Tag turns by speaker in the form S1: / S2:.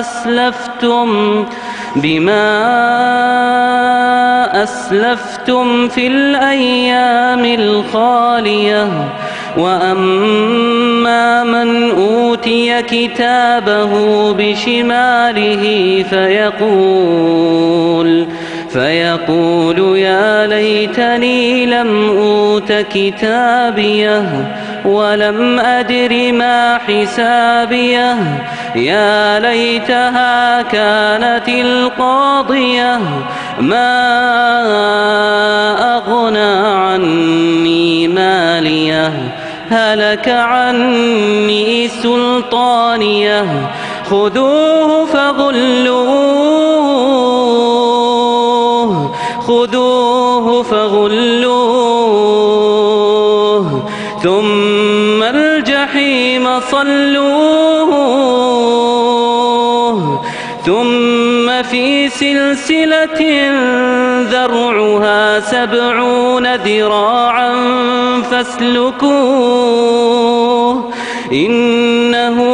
S1: أسلفتم بما أسلفتم في الأيام الخالية وأما من أوتي كتابه بشماله فيقول فيقول يا ليتني لم أوت كتابيه ولم أدر ما حسابيه. يا ليتها كانت القاضية ما أغنى عني ماليه. هلك عني سلطانيه. خذوه فغلوه. ثم الجحيم صلوه ثم في سلسلة ذرعها سبعون ذراعا فاسلكوه إنه